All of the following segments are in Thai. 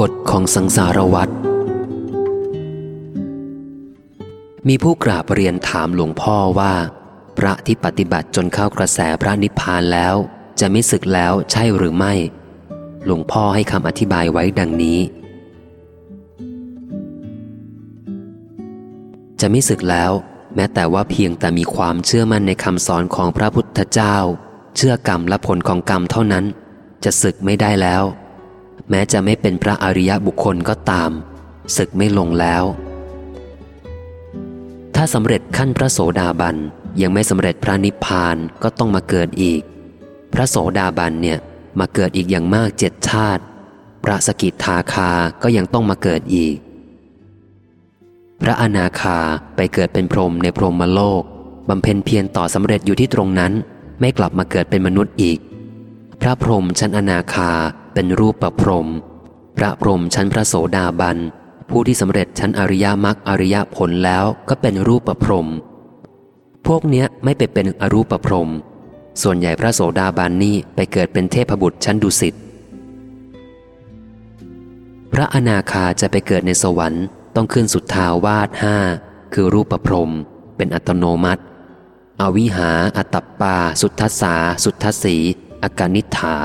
กฎของสังสารวัตรมีผู้กราบเรียนถามหลวงพ่อว่า พระที่ปฏิบัติจนเข้ากระแสพระนิพพานแล้ว จะไม่ศึกแล้วใช่หรือไม่ หลวงพ่อให้คำอธิบายไว้ดังนี้ จะไม่ศึกแล้ว แม้แต่ว่าเพียงแต่มีความเชื่อมั่นในคำสอนของพระพุทธเจ้า เชื่อกรรมและผลของกรรมเท่านั้น จะศึกไม่ได้แล้ว แม้จะไม่เป็นพระอริยบุคคลก็ตาม ศึกไม่ลงแล้ว ถ้าสำเร็จขั้นพระโสดาบันยังไม่สำเร็จพระนิพพานก็ต้องมาเกิดอีก พระโสดาบันเนี่ยมาเกิดอีกอย่างมากเจ็ดชาติ พระสกิทาคาก็ยังต้องมาเกิดอีก พระอนาคาไปเกิดเป็นพรหมในพรหมโลกบำเพ็ญเพียรต่อสำเร็จอยู่ที่ตรงนั้น ไม่กลับมาเกิดเป็นมนุษย์อีก พระพรหมชั้นอนาคาเป็นรูปประพรหมพระพรหมชั้นพระโสดาบัน ผู้ที่สำเร็จชั้นอริยมรรคอริยผลแล้วก็เป็นรูปประพรหมพวกเนี้ยไม่ไปเป็นอรูปประพรหมส่วนใหญ่พระโสดาบันนี่ไปเกิดเป็นเทพบุตรชั้นดุสิตพระอนาคาจะไปเกิดในสวรรค์ต้องขึ้นสุดทาวาสห้าคือรูปประพรมเป็นอัตโนมัติ อวิหา อัตตปา สุทธสสา สุทธสีอากานิฐา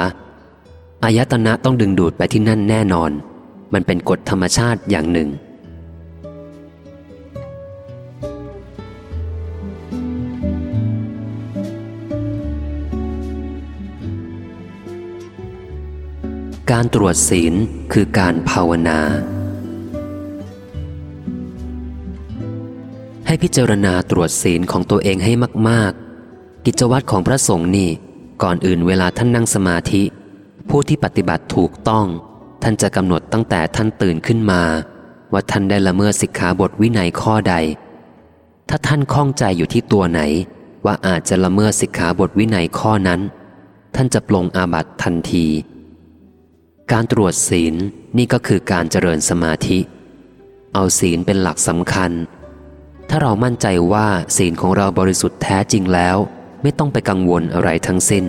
อายตนะต้องดึงดูดไปที่นั่นแน่นอน มันเป็นกฎธรรมชาติอย่างหนึ่ง การตรวจศีลคือการภาวนา พิจารณาตรวจศีลของตัวเองให้มาก ๆ กิจวัตรของพระสงฆ์นี่ ก่อนอื่นเวลาท่านนั่งสมาธิ ผู้ที่ปฏิบัติถูกต้อง ท่านจะกำหนดตั้งแต่ท่านตื่นขึ้นมา ว่าท่านได้ละเมิดสิกขาบทวินัยข้อใด ถ้าท่านคล่องใจอยู่ที่ตัวไหน ว่าอาจจะละเมิดสิกขาบทวินัยข้อนั้น ท่านจะปลงอาบัตทันที การตรวจศีลนี่ก็คือการเจริญสมาธิ เอาศีลเป็นหลักสำคัญ ถ้าเรามั่นใจว่าศีลของเราบริสุทธิ์แท้จริงแล้ว ไม่ต้องไปกังวลอะไรทั้งสิ้น